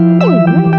Mm-hmm.